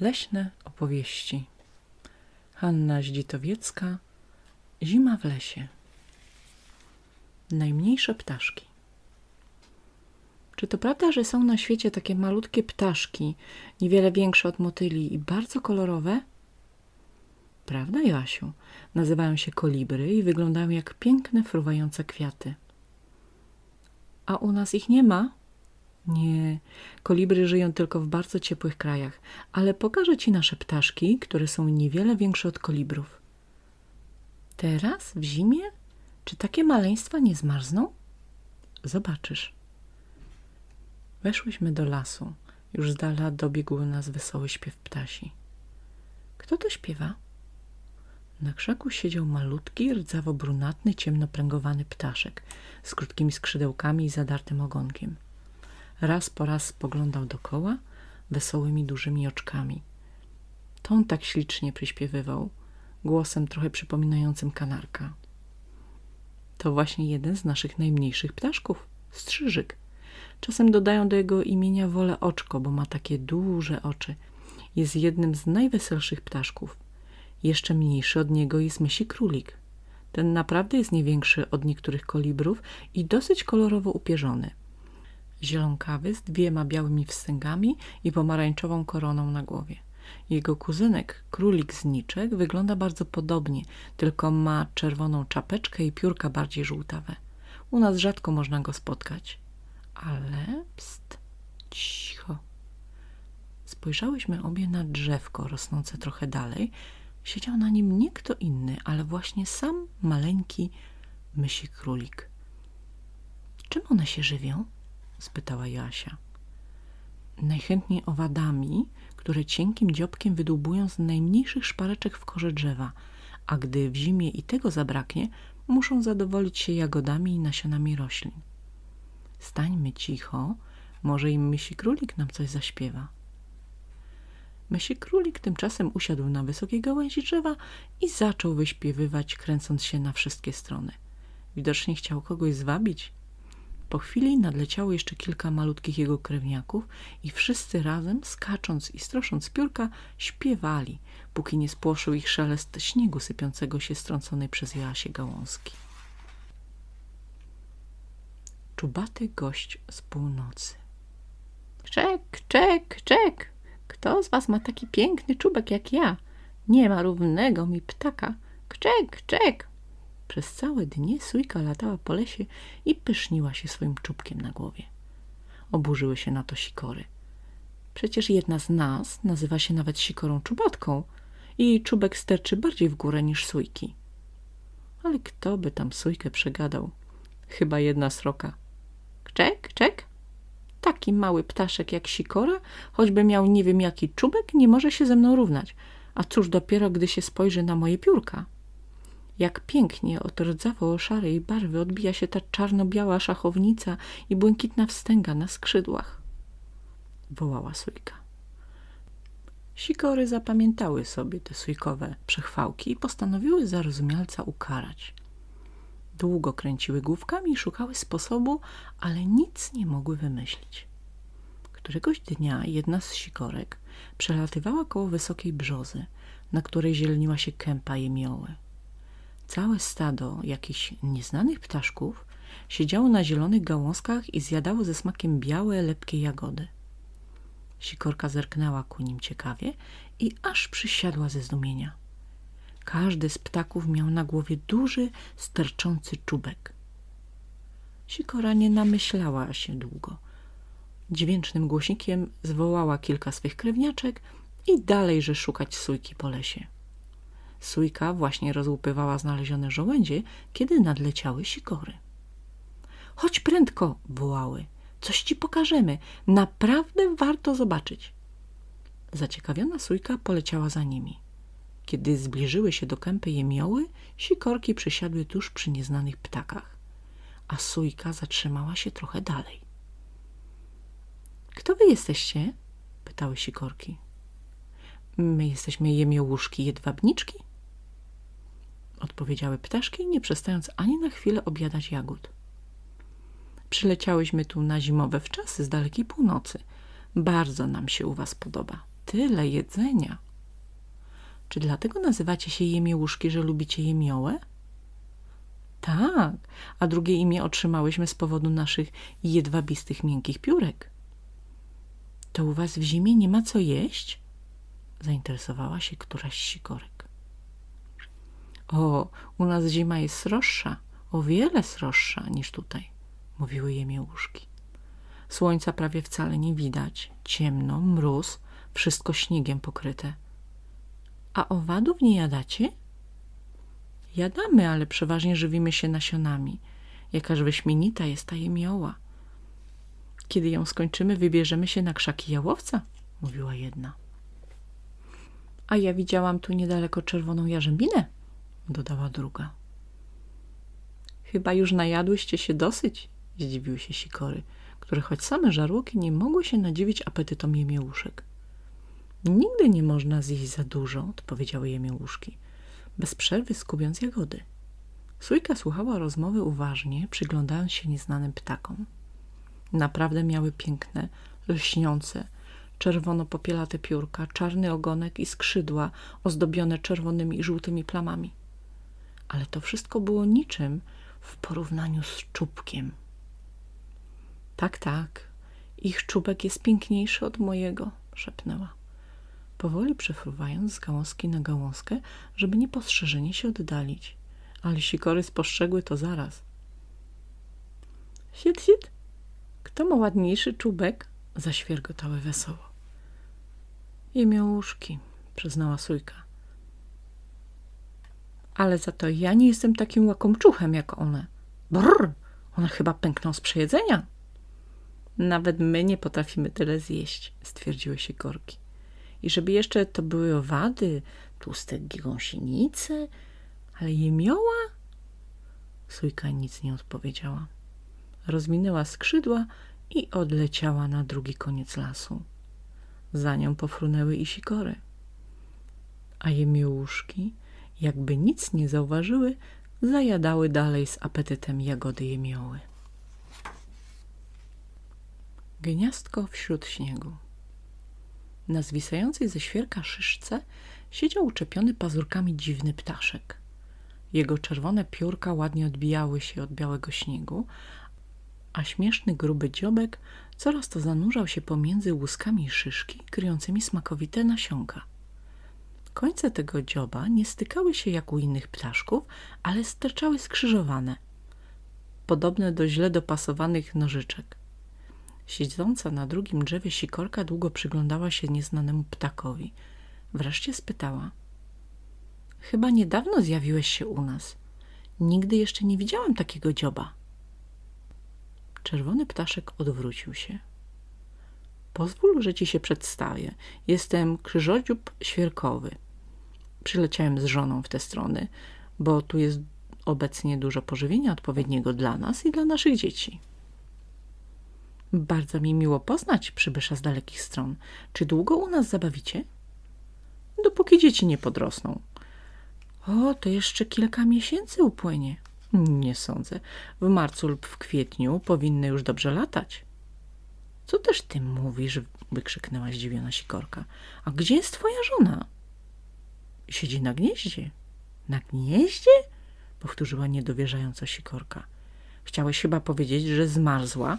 Leśne opowieści. Hanna Zdzitowiecka. Zima w lesie. Najmniejsze ptaszki. Czy to prawda, że są na świecie takie malutkie ptaszki, niewiele większe od motyli i bardzo kolorowe? Prawda, Joasiu? Nazywają się kolibry i wyglądają jak piękne, fruwające kwiaty. A u nas ich nie ma? Nie, kolibry żyją tylko w bardzo ciepłych krajach, ale pokażę ci nasze ptaszki, które są niewiele większe od kolibrów. Teraz, w zimie? Czy takie maleństwa nie zmarzną? Zobaczysz. Weszłyśmy do lasu. Już z dala dobiegł nas wesoły śpiew ptasi. Kto to śpiewa? Na krzaku siedział malutki, rdzawo-brunatny, ciemnopręgowany ptaszek z krótkimi skrzydełkami i zadartym ogonkiem. Raz po raz spoglądał dokoła wesołymi, dużymi oczkami. To on tak ślicznie przyśpiewywał, głosem trochę przypominającym kanarka. To właśnie jeden z naszych najmniejszych ptaszków, strzyżyk. Czasem dodają do jego imienia wolę oczko, bo ma takie duże oczy. Jest jednym z najweselszych ptaszków. Jeszcze mniejszy od niego jest mysi królik. Ten naprawdę jest nie większy od niektórych kolibrów i dosyć kolorowo upierzony. Zielonkawy z dwiema białymi wstęgami i pomarańczową koroną na głowie. Jego kuzynek, królik zniczek, wygląda bardzo podobnie, tylko ma czerwoną czapeczkę i piórka bardziej żółtawe. U nas rzadko można go spotkać. Ale pst, cicho. Spojrzałyśmy obie na drzewko rosnące trochę dalej. Siedział na nim nie kto inny, ale właśnie sam maleńki mysi królik. Czym one się żywią? Spytała Jasia. Najchętniej owadami, które cienkim dziobkiem wydłubują z najmniejszych szpareczek w korze drzewa, a gdy w zimie i tego zabraknie, muszą zadowolić się jagodami i nasionami roślin. Stańmy cicho, może im myśli królik nam coś zaśpiewa. Myśli królik tymczasem usiadł na wysokiej gałęzi drzewa i zaczął wyśpiewywać, kręcąc się na wszystkie strony. Widocznie chciał kogoś zwabić. Po chwili nadleciało jeszcze kilka malutkich jego krewniaków i wszyscy razem, skacząc i strosząc piórka, śpiewali, póki nie spłoszył ich szelest śniegu sypiącego się strąconej przez Joasię gałązki. Czubaty gość z północy. Czek, czek, czek! Kto z was ma taki piękny czubek jak ja? Nie ma równego mi ptaka. Kczek, czek! Przez całe dnie sójka latała po lesie i pyszniła się swoim czubkiem na głowie. Oburzyły się na to sikory. Przecież jedna z nas nazywa się nawet sikorą czubatką i jej czubek sterczy bardziej w górę niż sójki. Ale kto by tam sójkę przegadał? Chyba jedna sroka. Czek, czek? Taki mały ptaszek jak sikora, choćby miał nie wiem jaki czubek, nie może się ze mną równać. A cóż dopiero, gdy się spojrzy na moje piórka. Jak pięknie od rdzawo-szarej barwy odbija się ta czarno-biała szachownica i błękitna wstęga na skrzydłach. Wołała sójka. Sikory zapamiętały sobie te sójkowe przechwałki i postanowiły zarozumialca ukarać. Długo kręciły główkami i szukały sposobu, ale nic nie mogły wymyślić. Któregoś dnia jedna z sikorek przelatywała koło wysokiej brzozy, na której zieleniła się kępa jemioły. Całe stado jakichś nieznanych ptaszków siedziało na zielonych gałązkach i zjadało ze smakiem białe, lepkie jagody. Sikorka zerknęła ku nim ciekawie i aż przysiadła ze zdumienia. Każdy z ptaków miał na głowie duży, sterczący czubek. Sikora nie namyślała się długo. Dźwięcznym głośnikiem zwołała kilka swych krewniaczek i dalejże szukać sójki po lesie. Sójka właśnie rozłupywała znalezione żołędzie, kiedy nadleciały sikory. Chodź prędko, wołały. Coś ci pokażemy. Naprawdę warto zobaczyć. Zaciekawiona sójka poleciała za nimi. Kiedy zbliżyły się do kępy jemioły, sikorki przysiadły tuż przy nieznanych ptakach, a sójka zatrzymała się trochę dalej. Kto wy jesteście? pytały sikorki. My jesteśmy jemiołuszki jedwabniczki, odpowiedziały ptaszki, nie przestając ani na chwilę objadać jagód. Przyleciałyśmy tu na zimowe wczasy z dalekiej północy. Bardzo nam się u was podoba. tyle jedzenia. Czy dlatego nazywacie się jemiołuszki, że lubicie jemiołę? Tak, a drugie imię otrzymałyśmy z powodu naszych jedwabistych miękkich piórek. To u was w zimie nie ma co jeść? Zainteresowała się któraś sikorek. O, u nas zima jest sroższa, o wiele sroższa niż tutaj, mówiły jemiołuszki. Słońca prawie wcale nie widać, ciemno, mróz, wszystko śniegiem pokryte. A owadów nie jadacie? Jadamy, ale przeważnie żywimy się nasionami. Jakaż wyśmienita jest ta jemioła. Kiedy ją skończymy, wybierzemy się na krzaki jałowca, mówiła jedna. A ja widziałam tu niedaleko czerwoną jarzębinę, dodała druga. Chyba już najadłyście się dosyć, zdziwiły się sikory, które choć same żarłoki nie mogły się nadziwić apetytom jemiołuszek. Nigdy nie można zjeść za dużo, odpowiedziały jemiołuszki, bez przerwy skubiąc jagody. Sójka słuchała rozmowy uważnie, przyglądając się nieznanym ptakom. Naprawdę miały piękne, lśniące, czerwono-popielate piórka, czarny ogonek i skrzydła ozdobione czerwonymi i żółtymi plamami. Ale to wszystko było niczym w porównaniu z czubkiem. Tak, tak, ich czubek jest piękniejszy od mojego, szepnęła. Powoli przefruwając z gałązki na gałązkę, żeby niepostrzeżenie się oddalić. Ale sikory spostrzegły to zaraz. Sit, sit, kto ma ładniejszy czubek? Zaświergotały wesoło. I miał łóżki, przyznała Sójka. Ale za to ja nie jestem takim łakomczuchem jak one. Brr, one chyba pękną z przejedzenia. Nawet my nie potrafimy tyle zjeść, stwierdziły się korki. I żeby jeszcze to były owady, tłuste gąsienice, ale jemioła? Sójka nic nie odpowiedziała. Rozminęła skrzydła i odleciała na drugi koniec lasu. Za nią pofrunęły i sikory. A jemiołuszki, jakby nic nie zauważyły, zajadały dalej z apetytem jagody jemioły. Gniazdko wśród śniegu. Na zwisającej ze świerka szyszce siedział uczepiony pazurkami dziwny ptaszek. Jego czerwone piórka ładnie odbijały się od białego śnigu, a śmieszny gruby dziobek coraz to zanurzał się pomiędzy łuskami szyszki kryjącymi smakowite nasionka. Końce tego dzioba nie stykały się jak u innych ptaszków, ale sterczały skrzyżowane, podobne do źle dopasowanych nożyczek. Siedząca na drugim drzewie sikorka długo przyglądała się nieznanemu ptakowi. Wreszcie spytała. Chyba niedawno zjawiłeś się u nas. Nigdy jeszcze nie widziałam takiego dzioba. Czerwony ptaszek odwrócił się. Pozwól, że ci się przedstawię. Jestem krzyżodziób świerkowy. Przyleciałem z żoną w te strony, bo tu jest obecnie dużo pożywienia odpowiedniego dla nas i dla naszych dzieci. Bardzo mi miło poznać przybysza z dalekich stron. Czy długo u nas zabawicie? Dopóki dzieci nie podrosną. O, to jeszcze kilka miesięcy upłynie. Nie sądzę. W marcu lub w kwietniu powinny już dobrze latać. Co też ty mówisz? wykrzyknęła zdziwiona sikorka. A gdzie jest twoja żona? Siedzi na gnieździe. Na gnieździe? Powtórzyła niedowierzająco sikorka. Chciałeś chyba powiedzieć, że zmarzła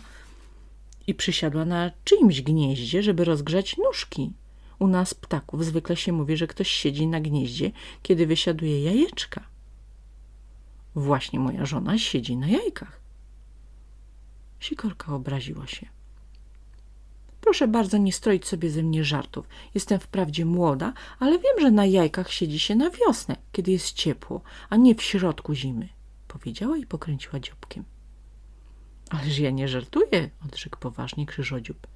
i przysiadła na czyimś gnieździe, żeby rozgrzać nóżki. U nas ptaków zwykle się mówi, że ktoś siedzi na gnieździe, kiedy wysiaduje jajeczka. Właśnie moja żona siedzi na jajkach. Sikorka obraziła się. Proszę bardzo nie stroić sobie ze mnie żartów. Jestem wprawdzie młoda, ale wiem, że na jajkach siedzi się na wiosnę, kiedy jest ciepło, a nie w środku zimy, powiedziała i pokręciła dziobkiem. Ależ ja nie żartuję, odrzekł poważnie krzyżodziób.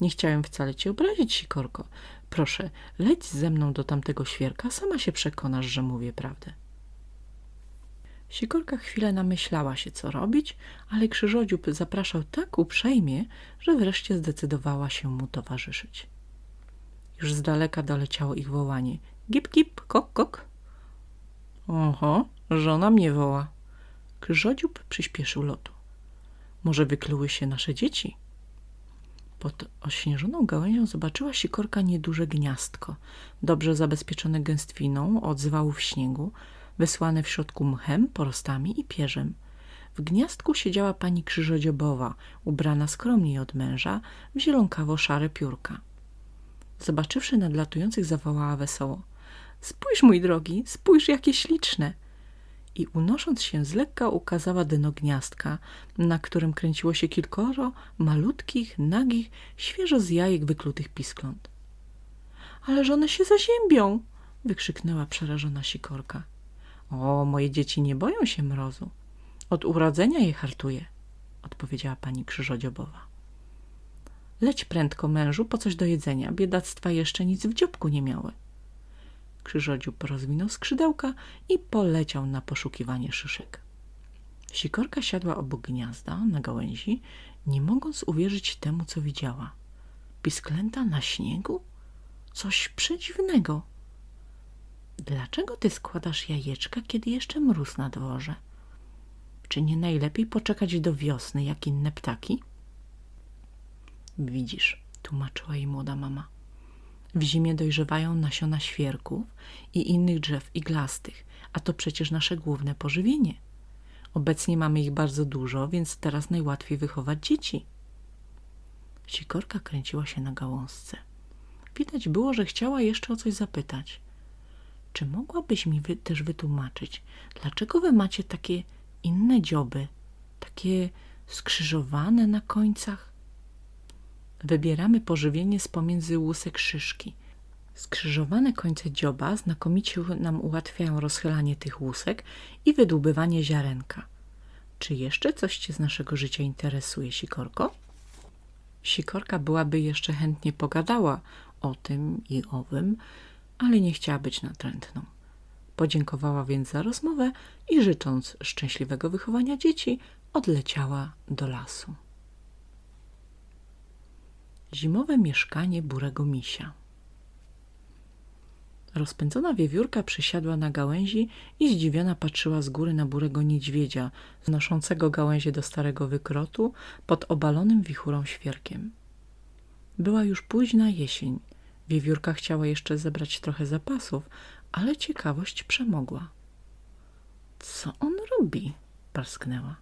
Nie chciałem wcale cię obrazić, Sikorko. Proszę, leć ze mną do tamtego świerka, sama się przekonasz, że mówię prawdę. Sikorka chwilę namyślała się, co robić, ale krzyżodziób zapraszał tak uprzejmie, że wreszcie zdecydowała się mu towarzyszyć. Już z daleka doleciało ich wołanie. Gip, gip, kok, kok. Oho, żona mnie woła. Krzyżodziób przyspieszył lotu. Może wykluły się nasze dzieci? Pod ośnieżoną gałęzią zobaczyła sikorka nieduże gniazdko, dobrze zabezpieczone gęstwiną od zwałów śniegu, wysłane w środku mchem, porostami i pierzem. W gniazdku siedziała pani krzyżodziobowa, ubrana skromniej od męża, w zielonkawo-szare piórka. Zobaczywszy nadlatujących, zawołała wesoło. Spójrz, mój drogi, spójrz, jakie śliczne! I unosząc się z lekka ukazała dno gniazdka, na którym kręciło się kilkoro malutkich, nagich, świeżo z jajek wyklutych piskląt. Ależ one się zaziębią! wykrzyknęła przerażona sikorka. O, moje dzieci nie boją się mrozu. Od urodzenia je hartuje, odpowiedziała pani krzyżodziobowa. Leć prędko, mężu, po coś do jedzenia. Biedactwa jeszcze nic w dzióbku nie miały. Krzyżodziób rozwinął skrzydełka i poleciał na poszukiwanie szyszek. Sikorka siadła obok gniazda na gałęzi, nie mogąc uwierzyć temu, co widziała. Pisklęta na śniegu? Coś przedziwnego. Dlaczego ty składasz jajeczka, kiedy jeszcze mróz na dworze? Czy nie najlepiej poczekać do wiosny, jak inne ptaki? Widzisz, tłumaczyła jej młoda mama. W zimie dojrzewają nasiona świerków i innych drzew iglastych, a to przecież nasze główne pożywienie. Obecnie mamy ich bardzo dużo, więc teraz najłatwiej wychować dzieci. Sikorka kręciła się na gałązce. Widać było, że chciała jeszcze o coś zapytać. Czy mogłabyś mi wy też wytłumaczyć, dlaczego wy macie takie inne dzioby, takie skrzyżowane na końcach? Wybieramy pożywienie z pomiędzy łusek szyszki. Skrzyżowane końce dzioba znakomicie nam ułatwiają rozchylanie tych łusek i wydłubywanie ziarenka. Czy jeszcze coś cię z naszego życia interesuje, Sikorko? Sikorka byłaby jeszcze chętnie pogadała o tym i owym, ale nie chciała być natrętną. Podziękowała więc za rozmowę i życząc szczęśliwego wychowania dzieci, odleciała do lasu. Zimowe mieszkanie burego misia Rozpędzona wiewiórka przysiadła na gałęzi i zdziwiona patrzyła z góry na burego niedźwiedzia, znoszącego gałęzie do starego wykrotu pod obalonym wichurą świerkiem. Była już późna jesień. Wiewiórka chciała jeszcze zebrać trochę zapasów, ale ciekawość przemogła. Co on robi? parsknęła.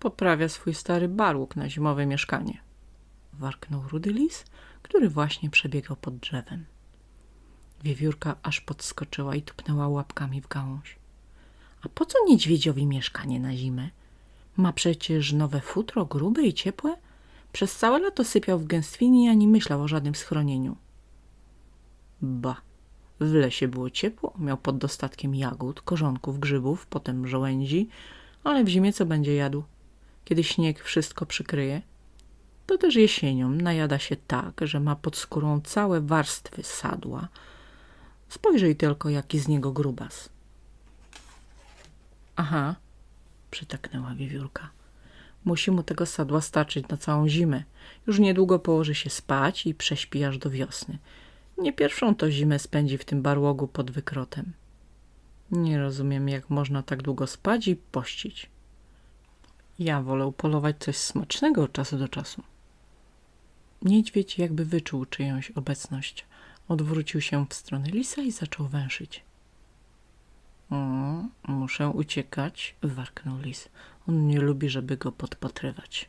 Poprawia swój stary barłuk na zimowe mieszkanie. Warknął rudy lis, który właśnie przebiegał pod drzewem. Wiewiórka aż podskoczyła i tupnęła łapkami w gałąź. A po co niedźwiedziowi mieszkanie na zimę? Ma przecież nowe futro, grube i ciepłe. Przez całe lato sypiał w gęstwinie ani myślał o żadnym schronieniu. Ba, w lesie było ciepło, miał pod dostatkiem jagód, korzonków, grzybów, potem żołędzi, ale w zimie co będzie jadł? Kiedy śnieg wszystko przykryje? To też jesienią najada się tak, że ma pod skórą całe warstwy sadła. Spojrzyj tylko, jaki z niego grubas. Aha, przytaknęła wiewiórka. Musi mu tego sadła starczyć na całą zimę. Już niedługo położy się spać i prześpi aż do wiosny. Nie pierwszą to zimę spędzi w tym barłogu pod wykrotem. Nie rozumiem, jak można tak długo spać i pościć. Ja wolę polować coś smacznego od czasu do czasu. Niedźwiedź jakby wyczuł czyjąś obecność. Odwrócił się w stronę lisa i zaczął węszyć. Muszę uciekać, warknął lis. On nie lubi, żeby go podpatrywać.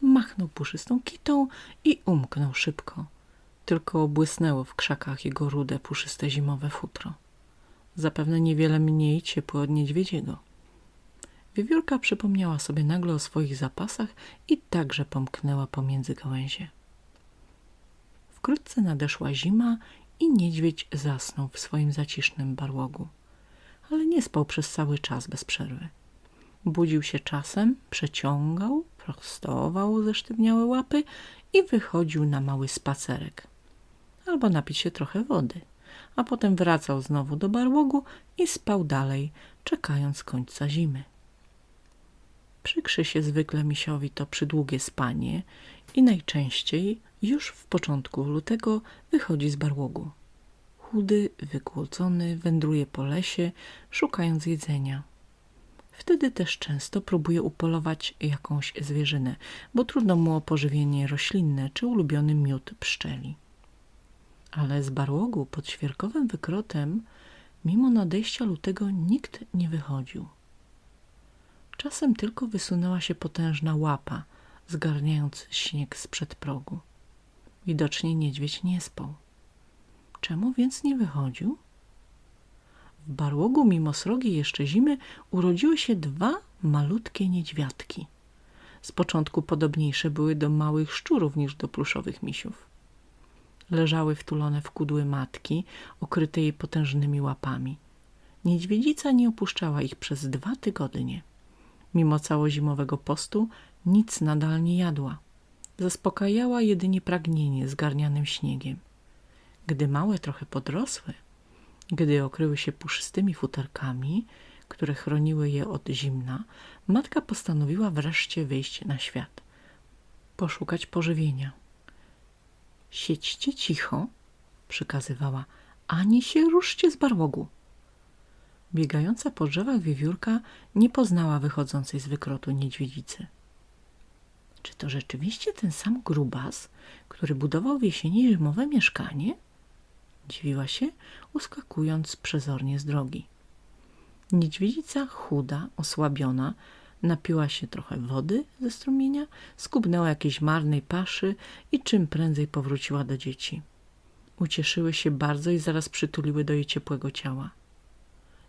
Machnął puszystą kitą i umknął szybko tylko błysnęło w krzakach jego rude, puszyste zimowe futro. Zapewne niewiele mniej ciepłe od niedźwiedziego. Wiewiórka przypomniała sobie nagle o swoich zapasach i także pomknęła pomiędzy gałęzie. Wkrótce nadeszła zima i niedźwiedź zasnął w swoim zacisznym barłogu. Ale nie spał przez cały czas bez przerwy. Budził się czasem, przeciągał, prostował ze sztywniałe łapy i wychodził na mały spacerek albo napić się trochę wody, a potem wracał znowu do barłogu i spał dalej, czekając końca zimy. Przykrzy się zwykle misiowi to przydługie spanie i najczęściej już w początku lutego wychodzi z barłogu. Chudy, wygłodzony, wędruje po lesie, szukając jedzenia. Wtedy też często próbuje upolować jakąś zwierzynę, bo trudno mu o pożywienie roślinne czy ulubiony miód pszczeli. Ale z barłogu pod świerkowym wykrotem, mimo nadejścia lutego, nikt nie wychodził. Czasem tylko wysunęła się potężna łapa, zgarniając śnieg sprzed progu. Widocznie niedźwiedź nie spał. Czemu więc nie wychodził? W barłogu mimo srogiej jeszcze zimy urodziły się dwa malutkie niedźwiadki. Z początku podobniejsze były do małych szczurów niż do pluszowych misiów. Leżały wtulone w kudły matki, okryte jej potężnymi łapami. Niedźwiedzica nie opuszczała ich przez dwa tygodnie. Mimo całozimowego postu nic nadal nie jadła. Zaspokajała jedynie pragnienie zgarnianym śniegiem. Gdy małe trochę podrosły, gdy okryły się puszystymi futerkami, które chroniły je od zimna, matka postanowiła wreszcie wyjść na świat, poszukać pożywienia. Siedźcie cicho, przykazywała, ani się ruszcie z barłogu. Biegająca po drzewach wiewiórka nie poznała wychodzącej z wykrotu niedźwiedzicy. Czy to rzeczywiście ten sam grubas, który budował w jesieni zimowe mieszkanie? Dziwiła się, uskakując przezornie z drogi. Niedźwiedzica, chuda, osłabiona, napiła się trochę wody ze strumienia, skubnęła jakiejś marnej paszy i czym prędzej powróciła do dzieci. Ucieszyły się bardzo i zaraz przytuliły do jej ciepłego ciała.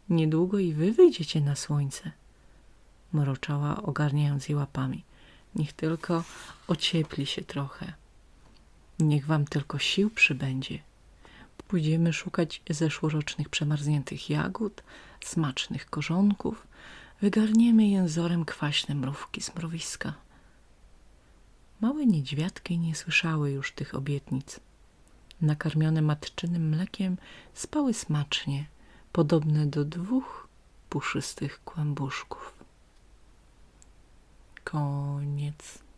Niedługo i wy wyjdziecie na słońce, mroczała, ogarniając jej łapami. Niech tylko ociepli się trochę. Niech wam tylko sił przybędzie. Pójdziemy szukać zeszłorocznych przemarzniętych jagód, smacznych korzonków, wygarniemy jęzorem kwaśne mrówki z mrowiska. Małe niedźwiadki nie słyszały już tych obietnic. Nakarmione matczynym mlekiem spały smacznie, podobne do dwóch puszystych kłębuszków. Koniec.